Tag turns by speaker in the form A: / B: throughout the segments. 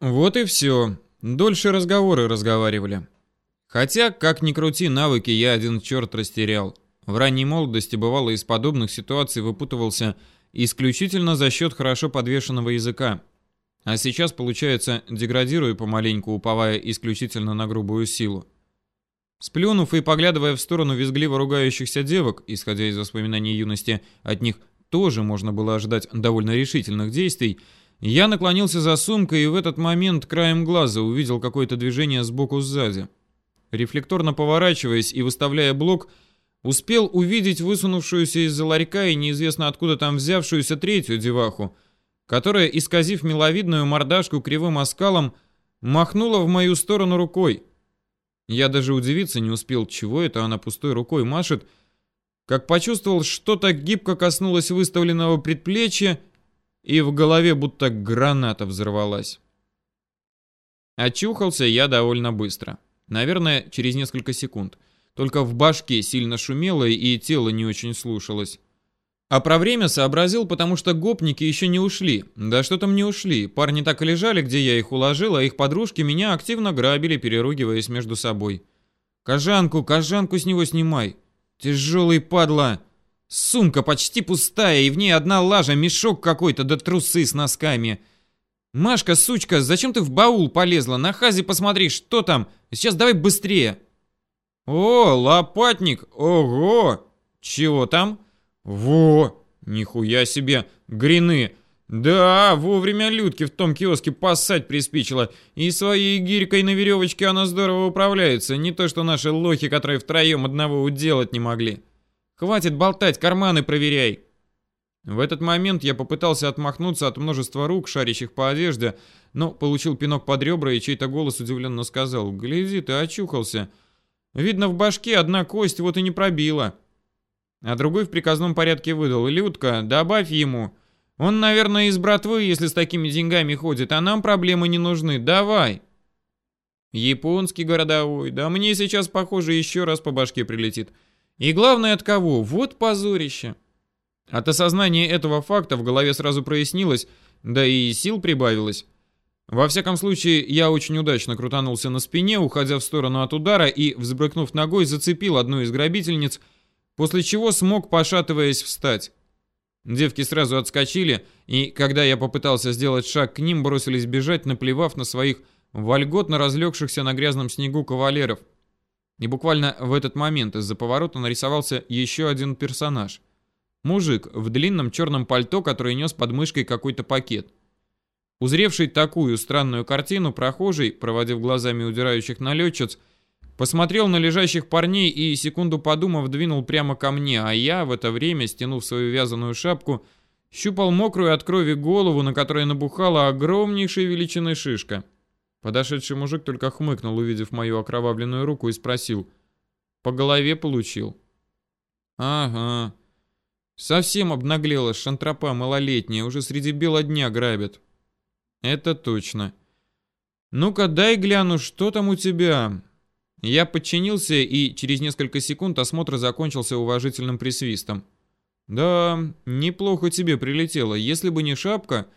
A: Вот и все. Дольше разговоры разговаривали. Хотя, как ни крути, навыки я один черт растерял. В ранней молодости бывало из подобных ситуаций выпутывался исключительно за счет хорошо подвешенного языка. А сейчас, получается, деградирую помаленьку, уповая исключительно на грубую силу. Сплюнув и поглядывая в сторону визгливо ругающихся девок, исходя из воспоминаний юности, от них тоже можно было ожидать довольно решительных действий, я наклонился за сумкой и в этот момент краем глаза увидел какое-то движение сбоку сзади. Рефлекторно поворачиваясь и выставляя блок, успел увидеть высунувшуюся из-за ларька и неизвестно откуда там взявшуюся третью деваху, которая, исказив миловидную мордашку кривым оскалом, махнула в мою сторону рукой. Я даже удивиться не успел, чего это она пустой рукой машет, как почувствовал, что так гибко коснулось выставленного предплечья и в голове будто граната взорвалась. Очухался я довольно быстро. Наверное, через несколько секунд. Только в башке сильно шумело и тело не очень слушалось. А про время сообразил, потому что гопники еще не ушли. Да что там не ушли. Парни так и лежали, где я их уложил, а их подружки меня активно грабили, переругиваясь между собой. «Кожанку, кожанку с него снимай!» «Тяжелый падла!» Сумка почти пустая, и в ней одна лажа, мешок какой-то, да трусы с носками. Машка, сучка, зачем ты в баул полезла? На хазе посмотри, что там. Сейчас давай быстрее. О, лопатник, ого! Чего там? Во, нихуя себе, грины. Да, вовремя Людки в том киоске поссать приспичило. И своей гирькой на веревочке она здорово управляется. Не то, что наши лохи, которые втроем одного уделать не могли. Хватит болтать, карманы проверяй. В этот момент я попытался отмахнуться от множества рук, шарящих по одежде, но получил пинок под ребра, и чей-то голос удивленно сказал, «Гляди, ты очухался. Видно, в башке одна кость вот и не пробила». А другой в приказном порядке выдал, «Людка, добавь ему. Он, наверное, из братвы, если с такими деньгами ходит, а нам проблемы не нужны. Давай». Японский городовой, да мне сейчас, похоже, еще раз по башке прилетит. И главное от кого? Вот позорище. От осознания этого факта в голове сразу прояснилось, да и сил прибавилось. Во всяком случае, я очень удачно крутанулся на спине, уходя в сторону от удара и, взбрыкнув ногой, зацепил одну из грабительниц, после чего смог, пошатываясь, встать. Девки сразу отскочили, и, когда я попытался сделать шаг к ним, бросились бежать, наплевав на своих вольготно разлегшихся на грязном снегу кавалеров. И буквально в этот момент из-за поворота нарисовался еще один персонаж. Мужик в длинном черном пальто, который нес под мышкой какой-то пакет. Узревший такую странную картину, прохожий, проводив глазами удирающих налетчиц, посмотрел на лежащих парней и, секунду подумав, двинул прямо ко мне, а я, в это время, стянув свою вязаную шапку, щупал мокрую от крови голову, на которой набухала огромнейшей величины шишка. Подошедший мужик только хмыкнул, увидев мою окровавленную руку, и спросил. «По голове получил?» «Ага. Совсем обнаглела шантропа малолетняя, уже среди бела дня грабят». «Это точно. Ну-ка, дай гляну, что там у тебя?» Я подчинился, и через несколько секунд осмотр закончился уважительным присвистом. «Да, неплохо тебе прилетело. Если бы не шапка,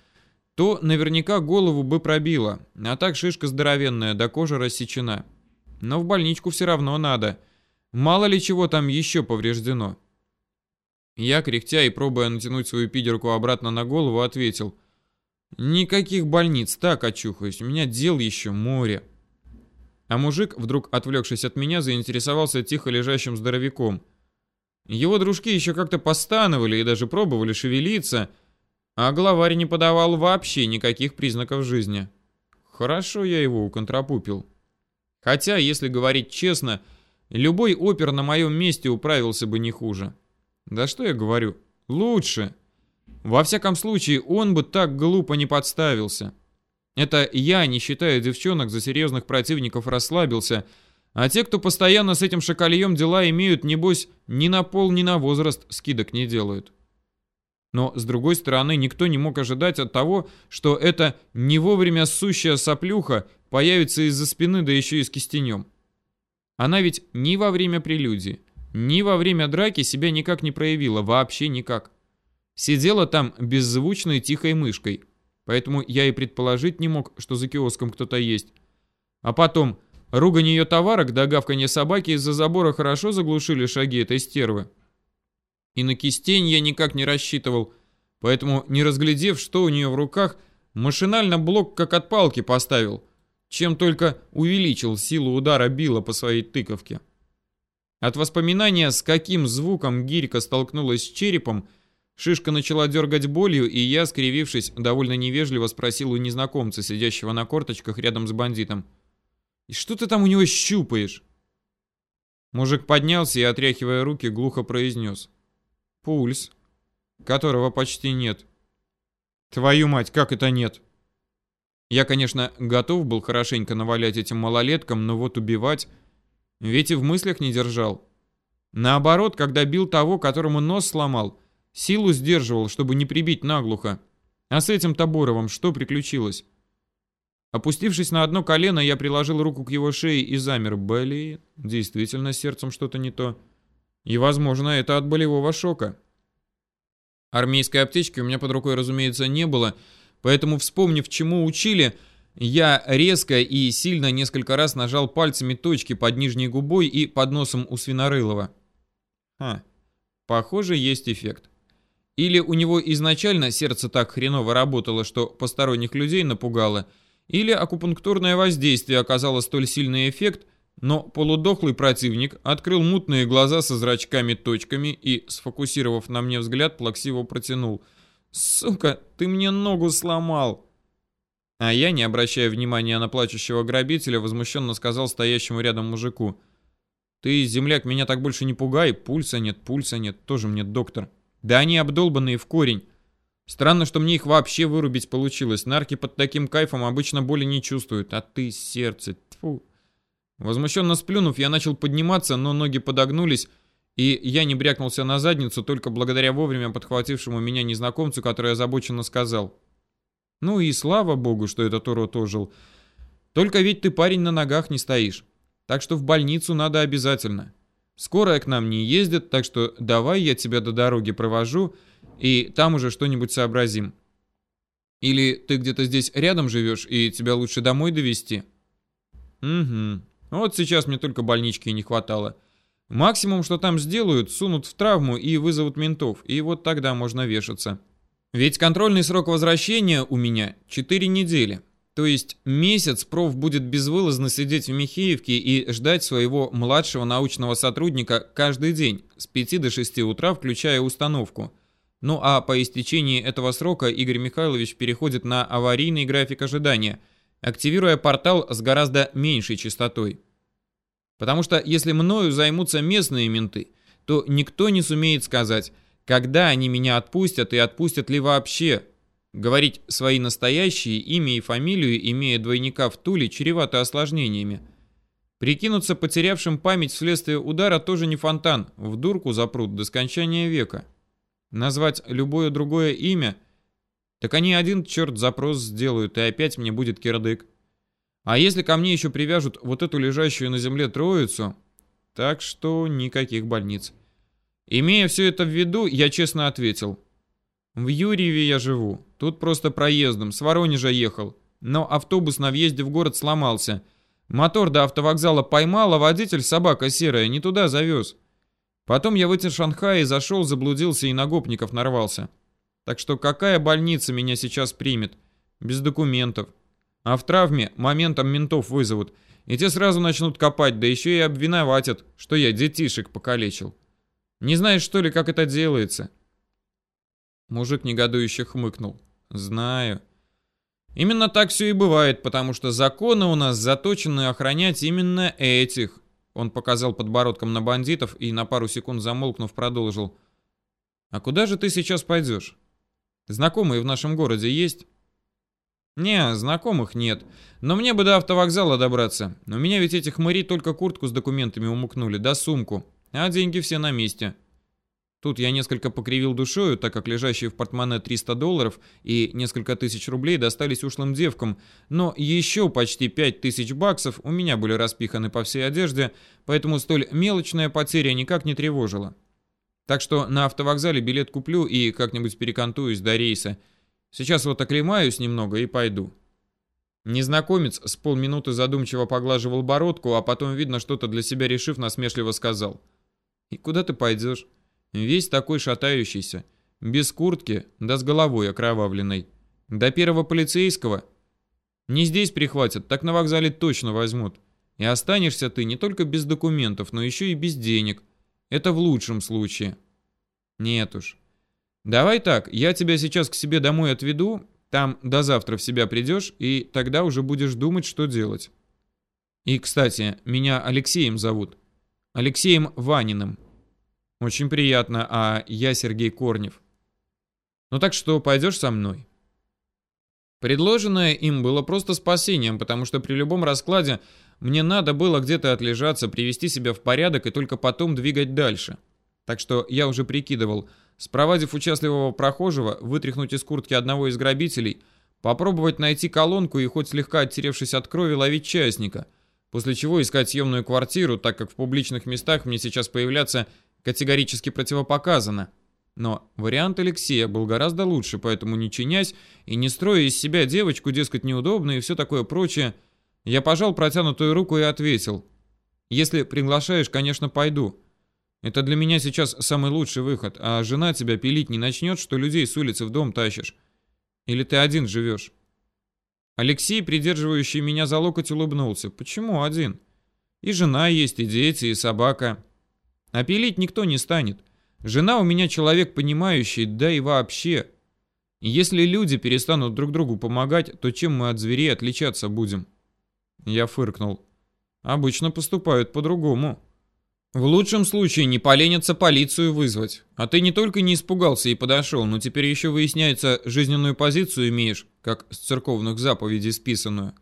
A: то наверняка голову бы пробило, а так шишка здоровенная, до кожи рассечена. Но в больничку все равно надо. Мало ли чего там еще повреждено. Я, кряхтя и пробуя натянуть свою пидерку обратно на голову, ответил. «Никаких больниц, так очухаюсь, у меня дел еще море». А мужик, вдруг отвлекшись от меня, заинтересовался тихо лежащим здоровяком. Его дружки еще как-то постановали и даже пробовали шевелиться, а главарь не подавал вообще никаких признаков жизни. Хорошо я его уконтрапупил. Хотя, если говорить честно, любой опер на моем месте управился бы не хуже. Да что я говорю? Лучше. Во всяком случае, он бы так глупо не подставился. Это я, не считая девчонок, за серьезных противников расслабился, а те, кто постоянно с этим шакальем дела имеют, небось, ни на пол, ни на возраст скидок не делают. Но, с другой стороны, никто не мог ожидать от того, что эта не вовремя сущая соплюха появится из-за спины, да еще и с кистенем. Она ведь ни во время прелюдии, ни во время драки себя никак не проявила, вообще никак. Сидела там беззвучной тихой мышкой. поэтому я и предположить не мог, что за киоском кто-то есть. А потом, ругань ее товарок да гавканье собаки из-за забора хорошо заглушили шаги этой стервы. И на кистень я никак не рассчитывал, поэтому, не разглядев, что у нее в руках, машинально блок как от палки поставил, чем только увеличил силу удара била по своей тыковке. От воспоминания, с каким звуком гирька столкнулась с черепом, шишка начала дергать болью, и я, скривившись, довольно невежливо спросил у незнакомца, сидящего на корточках рядом с бандитом. «И что ты там у него щупаешь?» Мужик поднялся и, отряхивая руки, глухо произнес. «Пульс, которого почти нет». «Твою мать, как это нет?» Я, конечно, готов был хорошенько навалять этим малолеткам, но вот убивать... Ведь и в мыслях не держал. Наоборот, когда бил того, которому нос сломал, силу сдерживал, чтобы не прибить наглухо. А с этим Таборовым что приключилось? Опустившись на одно колено, я приложил руку к его шее и замер. Блин, действительно, сердцем что-то не то. И, возможно, это от болевого шока. Армейской аптечки у меня под рукой, разумеется, не было, поэтому, вспомнив, чему учили, я резко и сильно несколько раз нажал пальцами точки под нижней губой и под носом у Свинорылова. Ха, похоже, есть эффект. Или у него изначально сердце так хреново работало, что посторонних людей напугало, или акупунктурное воздействие оказало столь сильный эффект, но полудохлый противник открыл мутные глаза со зрачками-точками и, сфокусировав на мне взгляд, плаксиво протянул. «Сука, ты мне ногу сломал!» А я, не обращая внимания на плачущего грабителя, возмущенно сказал стоящему рядом мужику. «Ты, земляк, меня так больше не пугай, пульса нет, пульса нет, тоже мне доктор. Да они обдолбанные в корень. Странно, что мне их вообще вырубить получилось. Нарки под таким кайфом обычно боли не чувствуют, а ты сердце, тьфу». Возмущенно сплюнув, я начал подниматься, но ноги подогнулись, и я не брякнулся на задницу только благодаря вовремя подхватившему меня незнакомцу, который озабоченно сказал — ну и слава богу, что этот урод ожил. Только ведь ты, парень, на ногах не стоишь. Так что в больницу надо обязательно. Скорая к нам не ездит, так что давай я тебя до дороги провожу, и там уже что-нибудь сообразим. Или ты где-то здесь рядом живешь, и тебя лучше домой довести? Угу. Вот сейчас мне только больнички не хватало. Максимум, что там сделают, сунут в травму и вызовут ментов, и вот тогда можно вешаться. Ведь контрольный срок возвращения у меня 4 недели. То есть месяц проф будет безвылазно сидеть в Михеевке и ждать своего младшего научного сотрудника каждый день с 5 до 6 утра, включая установку. Ну а по истечении этого срока Игорь Михайлович переходит на аварийный график ожидания, активируя портал с гораздо меньшей частотой. Потому что если мною займутся местные менты, то никто не сумеет сказать, когда они меня отпустят и отпустят ли вообще? Говорить свои настоящие имя и фамилию, имея двойника в Туле, чревато осложнениями. Прикинуться потерявшим память вследствие удара тоже не фонтан, в дурку запрут до скончания века. Назвать любое другое имя, так они один черт запрос сделают, и опять мне будет кирдык. А если ко мне еще привяжут вот эту лежащую на земле троицу, так что никаких больниц. Имея все это в виду, я честно ответил. В Юрьеве я живу. Тут просто проездом, с Воронежа ехал. Но автобус на въезде в город сломался. Мотор до автовокзала поймал, а водитель, собака серая, не туда завез. Потом я вытер Шанхай и зашел, заблудился и на гопников нарвался. Так что какая больница меня сейчас примет? Без документов. А в травме моментом ментов вызовут. И те сразу начнут копать, да еще и обвиноватят, что я детишек покалечил. Не знаешь, что ли, как это делается?» Мужик негодующе хмыкнул. «Знаю. Именно так все и бывает, потому что законы у нас заточены охранять именно этих». Он показал подбородком на бандитов и на пару секунд замолкнув продолжил. «А куда же ты сейчас пойдешь? Знакомые в нашем городе есть?» «Не, знакомых нет. Но мне бы до автовокзала добраться. У меня ведь этих хмыри только куртку с документами умукнули, да сумку. А деньги все на месте. Тут я несколько покривил душою, так как лежащие в портмоне 300 долларов и несколько тысяч рублей достались ушлым девкам, но еще почти 5000 баксов у меня были распиханы по всей одежде, поэтому столь мелочная потеря никак не тревожила. Так что на автовокзале билет куплю и как-нибудь перекантуюсь до рейса. Сейчас вот оклемаюсь немного и пойду. Незнакомец с полминуты задумчиво поглаживал бородку, а потом, видно, что-то для себя решив, насмешливо сказал. «И куда ты пойдешь? Весь такой шатающийся, без куртки, да с головой окровавленной. До первого полицейского? Не здесь прихватят, так на вокзале точно возьмут. И останешься ты не только без документов, но еще и без денег. Это в лучшем случае. Нет уж. Давай так, я тебя сейчас к себе домой отведу, там до завтра в себя придешь, и тогда уже будешь думать, что делать. И, кстати, меня Алексеем зовут. Алексеем Ваниным. Очень приятно, а я Сергей Корнев. Ну так что, пойдешь со мной? Предложенное им было просто спасением, потому что при любом раскладе мне надо было где-то отлежаться, привести себя в порядок и только потом двигать дальше. Так что я уже прикидывал – Спровадив участливого прохожего, вытряхнуть из куртки одного из грабителей, попробовать найти колонку и хоть слегка оттеревшись от крови ловить частника, после чего искать съемную квартиру, так как в публичных местах мне сейчас появляться категорически противопоказано. Но вариант Алексея был гораздо лучше, поэтому не чинясь и не строя из себя девочку, дескать, неудобно и все такое прочее, я пожал протянутую руку и ответил. «Если приглашаешь, конечно, пойду. Это для меня сейчас самый лучший выход, а жена тебя пилить не начнет, что людей с улицы в дом тащишь. Или ты один живешь?» Алексей, придерживающий меня за локоть, улыбнулся. «Почему один? И жена есть, и дети, и собака. А пилить никто не станет. Жена у меня человек понимающий, да и вообще. Если люди перестанут друг другу помогать, то чем мы от зверей отличаться будем?» Я фыркнул. «Обычно поступают по-другому». В лучшем случае не поленятся полицию вызвать. А ты не только не испугался и подошел, но теперь еще выясняется, жизненную позицию имеешь, как с церковных заповедей списанную.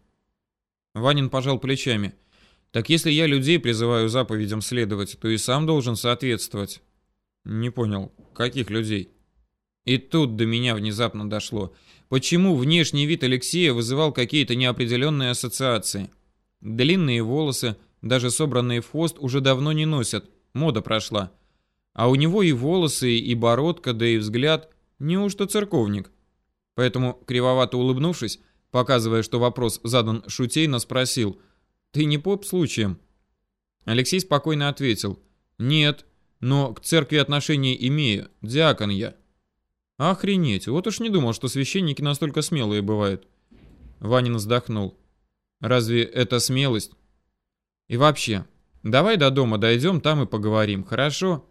A: Ванин пожал плечами. Так если я людей призываю заповедям следовать, то и сам должен соответствовать. Не понял, каких людей? И тут до меня внезапно дошло. Почему внешний вид Алексея вызывал какие-то неопределенные ассоциации? Длинные волосы, даже собранные в хвост, уже давно не носят, мода прошла. А у него и волосы, и бородка, да и взгляд, неужто церковник? Поэтому, кривовато улыбнувшись, показывая, что вопрос задан шутейно, спросил, «Ты не поп случаем?» Алексей спокойно ответил, «Нет, но к церкви отношения имею, диакон я». «Охренеть, вот уж не думал, что священники настолько смелые бывают». Ванин вздохнул. «Разве это смелость? И вообще, давай до дома дойдем, там и поговорим, хорошо?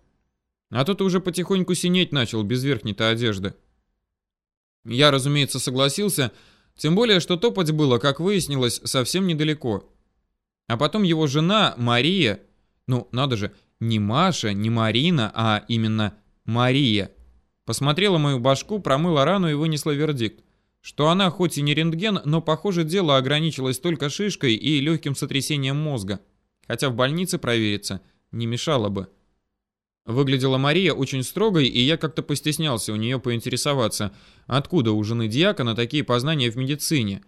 A: А то ты уже потихоньку синеть начал без верхней-то одежды. Я, разумеется, согласился, тем более, что топать было, как выяснилось, совсем недалеко. А потом его жена, Мария, ну, надо же, не Маша, не Марина, а именно Мария, посмотрела мою башку, промыла рану и вынесла вердикт что она хоть и не рентген, но, похоже, дело ограничилось только шишкой и легким сотрясением мозга. Хотя в больнице провериться не мешало бы. Выглядела Мария очень строгой, и я как-то постеснялся у нее поинтересоваться, откуда у жены диакона такие познания в медицине.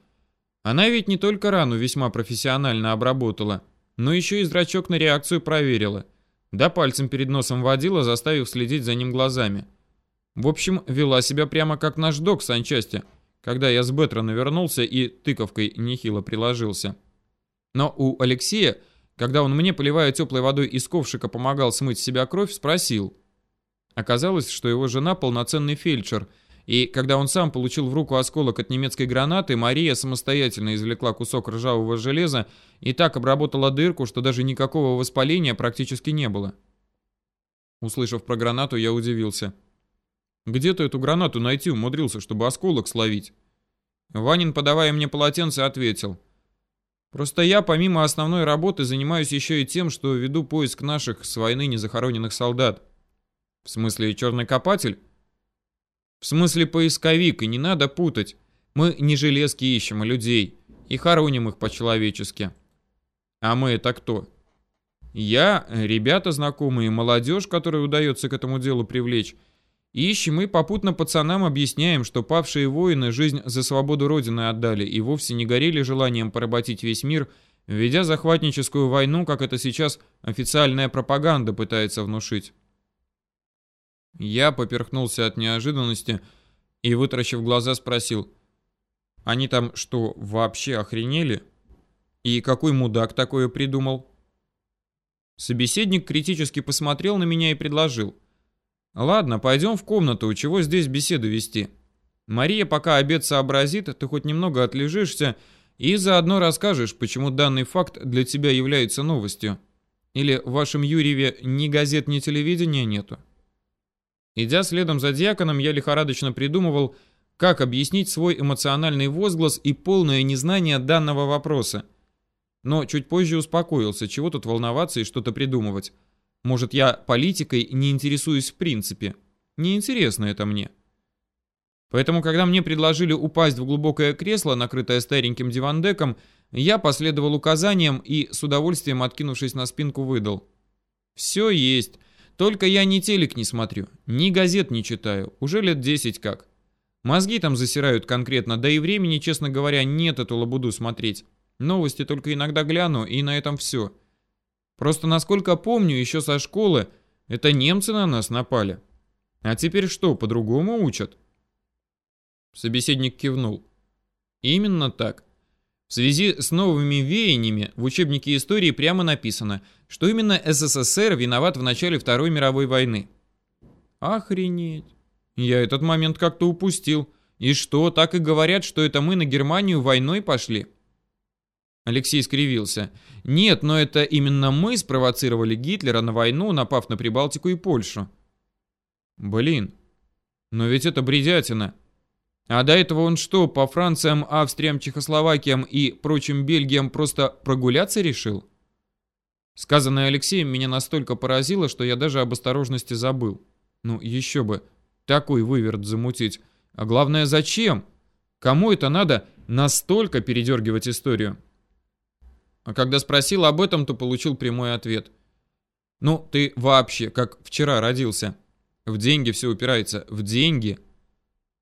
A: Она ведь не только рану весьма профессионально обработала, но еще и зрачок на реакцию проверила. Да пальцем перед носом водила, заставив следить за ним глазами. В общем, вела себя прямо как наш док санчасти – когда я с Бетрона вернулся и тыковкой нехило приложился. Но у Алексея, когда он мне, поливая теплой водой из ковшика, помогал смыть с себя кровь, спросил. Оказалось, что его жена полноценный фельдшер, и когда он сам получил в руку осколок от немецкой гранаты, Мария самостоятельно извлекла кусок ржавого железа и так обработала дырку, что даже никакого воспаления практически не было. Услышав про гранату, я удивился. Где ты эту гранату найти умудрился, чтобы осколок словить?» Ванин, подавая мне полотенце, ответил. «Просто я, помимо основной работы, занимаюсь еще и тем, что веду поиск наших с войны незахороненных солдат». «В смысле, черный копатель?» «В смысле, поисковик, и не надо путать. Мы не железки ищем, а людей, и хороним их по-человечески». «А мы это кто?» «Я, ребята знакомые, молодежь, которой удается к этому делу привлечь, Ищем и попутно пацанам объясняем, что павшие воины жизнь за свободу Родины отдали и вовсе не горели желанием поработить весь мир, ведя захватническую войну, как это сейчас официальная пропаганда пытается внушить. Я поперхнулся от неожиданности, И, вытаращив глаза, спросил, «Они там что, вообще охренели? И какой мудак такое придумал?» Собеседник критически посмотрел на меня и предложил, «Ладно, пойдем в комнату, чего здесь беседу вести? Мария пока обед сообразит, ты хоть немного отлежишься и заодно расскажешь, почему данный факт для тебя является новостью. Или в вашем Юрьеве ни газет, ни телевидения нету?» Идя следом за дьяконом, я лихорадочно придумывал, как объяснить свой эмоциональный возглас и полное незнание данного вопроса. Но чуть позже успокоился, чего тут волноваться и что-то придумывать. Может, я политикой не интересуюсь в принципе. Неинтересно это мне. Поэтому, когда мне предложили упасть в глубокое кресло, накрытое стареньким дивандеком, я последовал указаниям и, с удовольствием откинувшись на спинку, выдал. «Все есть. Только я ни телек не смотрю, ни газет не читаю, уже лет 10 как. Мозги там засирают конкретно, да и времени, честно говоря, нет эту лабуду смотреть. Новости только иногда гляну, и на этом все. Просто, насколько помню, еще со школы, это немцы на нас напали. А теперь что, по-другому учат? Собеседник кивнул. Именно так. В связи с новыми веяниями в учебнике истории прямо написано, что именно СССР виноват в начале Второй мировой войны. Охренеть. Я этот момент как-то упустил. И что, так и говорят, что это мы на Германию войной пошли? Алексей скривился. Нет, но это именно мы спровоцировали Гитлера на войну, напав на Прибалтику и Польшу. Блин, но ведь это бредятина. А до этого он что, по Франциям, Австриям, Чехословакиям и прочим Бельгиям просто прогуляться решил? Сказанное Алексеем меня настолько поразило, что я даже об осторожности забыл. Ну, еще бы, такой выверт замутить. А главное, зачем? Кому это надо настолько передергивать историю? А когда спросил об этом, то получил прямой ответ. Ну, ты вообще, как вчера родился. В деньги все упирается. В деньги –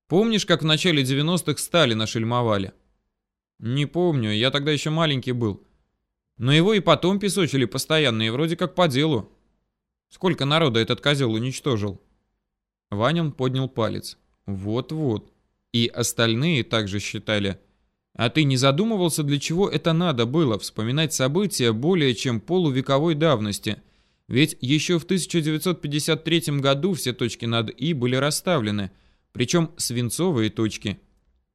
A: Помнишь, как в начале 90-х Сталина шельмовали? Не помню, я тогда еще маленький был. Но его и потом песочили постоянно, и вроде как по делу. Сколько народа этот козел уничтожил? Ванин поднял палец. Вот-вот. И остальные также считали. А ты не задумывался, для чего это надо было, вспоминать события более чем полувековой давности? Ведь еще в 1953 году все точки над «и» были расставлены – причем свинцовые точки.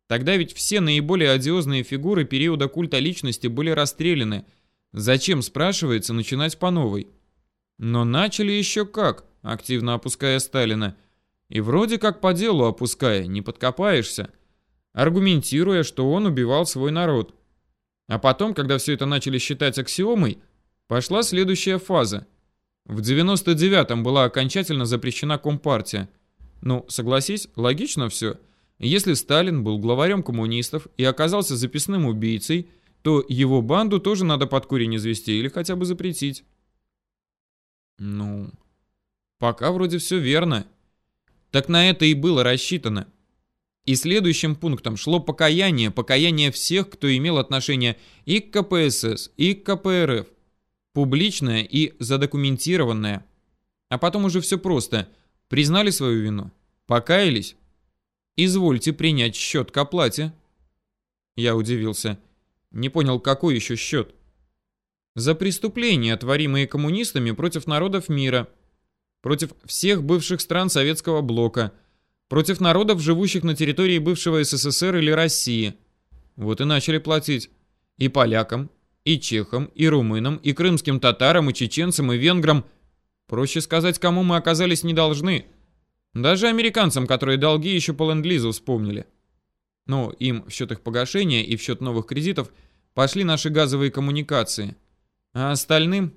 A: Тогда ведь все наиболее одиозные фигуры периода культа личности были расстреляны. Зачем, спрашивается, начинать по новой? Но начали еще как, активно опуская Сталина. И вроде как по делу опуская, не подкопаешься. Аргументируя, что он убивал свой народ. А потом, когда все это начали считать аксиомой, пошла следующая фаза. В 99-м была окончательно запрещена Компартия – ну, согласись, логично все. Если Сталин был главарем коммунистов и оказался записным убийцей, то его банду тоже надо под корень извести или хотя бы запретить. Ну, пока вроде все верно. Так на это и было рассчитано. И следующим пунктом шло покаяние, покаяние всех, кто имел отношение и к КПСС, и к КПРФ. Публичное и задокументированное. А потом уже все просто – Признали свою вину? Покаялись? Извольте принять счет к оплате. Я удивился. Не понял, какой еще счет? За преступления, творимые коммунистами против народов мира, против всех бывших стран Советского Блока, против народов, живущих на территории бывшего СССР или России. Вот и начали платить. И полякам, и чехам, и румынам, и крымским татарам, и чеченцам, и венграм, Проще сказать, кому мы оказались не должны. Даже американцам, которые долги еще по ленд-лизу вспомнили. Ну, им в счет их погашения и в счет новых кредитов пошли наши газовые коммуникации. А остальным?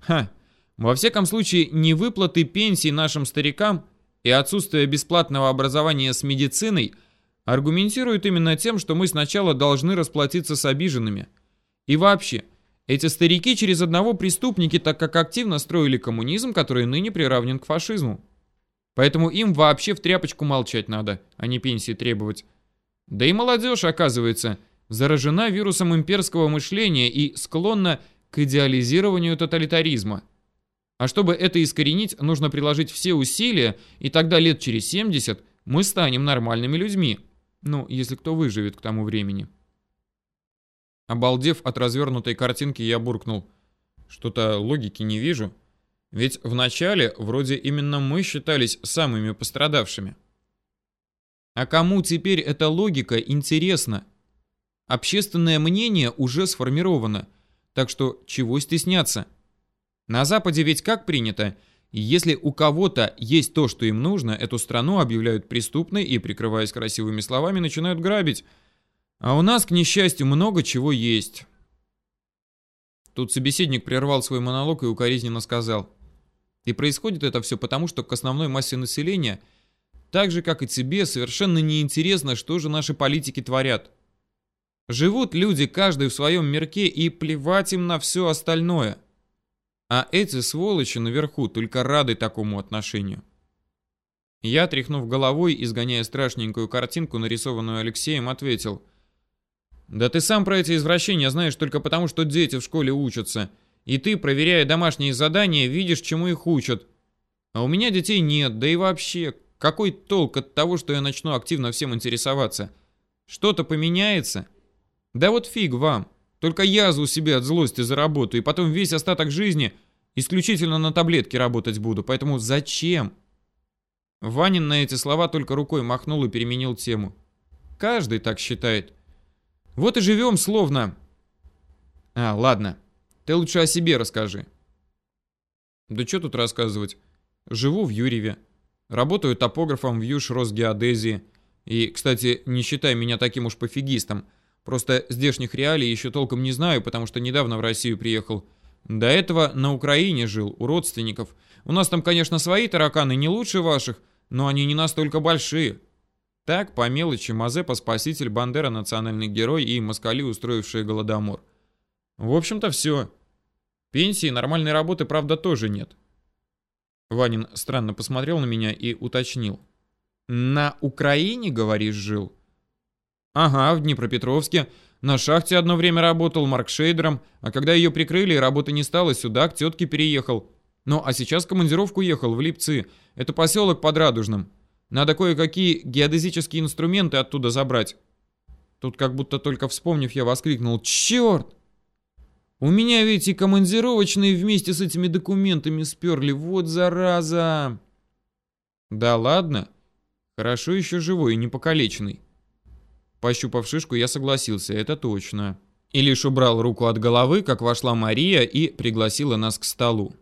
A: Ха, во всяком случае, невыплаты пенсий нашим старикам и отсутствие бесплатного образования с медициной аргументируют именно тем, что мы сначала должны расплатиться с обиженными. И вообще – эти старики через одного преступники, так как активно строили коммунизм, который ныне приравнен к фашизму. Поэтому им вообще в тряпочку молчать надо, а не пенсии требовать. Да и молодежь, оказывается, заражена вирусом имперского мышления и склонна к идеализированию тоталитаризма. А чтобы это искоренить, нужно приложить все усилия, и тогда лет через 70 мы станем нормальными людьми. Ну, если кто выживет к тому времени. Обалдев от развернутой картинки, я буркнул. Что-то логики не вижу. Ведь вначале вроде именно мы считались самыми пострадавшими. А кому теперь эта логика интересна? Общественное мнение уже сформировано, так что чего стесняться? На Западе ведь как принято? Если у кого-то есть то, что им нужно, эту страну объявляют преступной и, прикрываясь красивыми словами, начинают грабить. А у нас, к несчастью, много чего есть. Тут собеседник прервал свой монолог и укоризненно сказал. И происходит это все потому, что к основной массе населения, так же, как и тебе, совершенно неинтересно, что же наши политики творят. Живут люди каждый в своем мирке и плевать им на все остальное. А эти сволочи наверху только рады такому отношению. Я, тряхнув головой, изгоняя страшненькую картинку, нарисованную Алексеем, ответил. «Да ты сам про эти извращения знаешь только потому, что дети в школе учатся, и ты, проверяя домашние задания, видишь, чему их учат. А у меня детей нет, да и вообще, какой толк от того, что я начну активно всем интересоваться? Что-то поменяется? Да вот фиг вам!» Только язву себе от злости заработаю, и потом весь остаток жизни исключительно на таблетке работать буду. Поэтому зачем? Ванин на эти слова только рукой махнул и переменил тему. Каждый так считает. Вот и живем словно... А, ладно. Ты лучше о себе расскажи. Да что тут рассказывать? Живу в Юрьеве. Работаю топографом в Юж Росгеодезии. И, кстати, не считай меня таким уж пофигистом – Просто здешних реалий еще толком не знаю, потому что недавно в Россию приехал. До этого на Украине жил, у родственников. У нас там, конечно, свои тараканы не лучше ваших, но они не настолько большие. Так, по мелочи, Мазепа, спаситель, Бандера, национальный герой и москали, устроившие голодомор. В общем-то, все. Пенсии, нормальной работы, правда, тоже нет. Ванин странно посмотрел на меня и уточнил. «На Украине, говоришь, жил?» Ага, в Днепропетровске. На шахте одно время работал маркшейдером, а когда ее прикрыли работы не стало, сюда к тетке переехал. Ну, а сейчас командировку ехал в Липцы. Это поселок под Радужным. Надо кое-какие геодезические инструменты оттуда забрать. Тут как будто только вспомнив, я воскликнул «Черт! У меня ведь и командировочные вместе с этими документами сперли, вот зараза!» «Да ладно? Хорошо еще живой и не покалеченный». Пощупав шишку, я согласился, это точно. И лишь убрал руку от головы, как вошла Мария и пригласила нас к столу.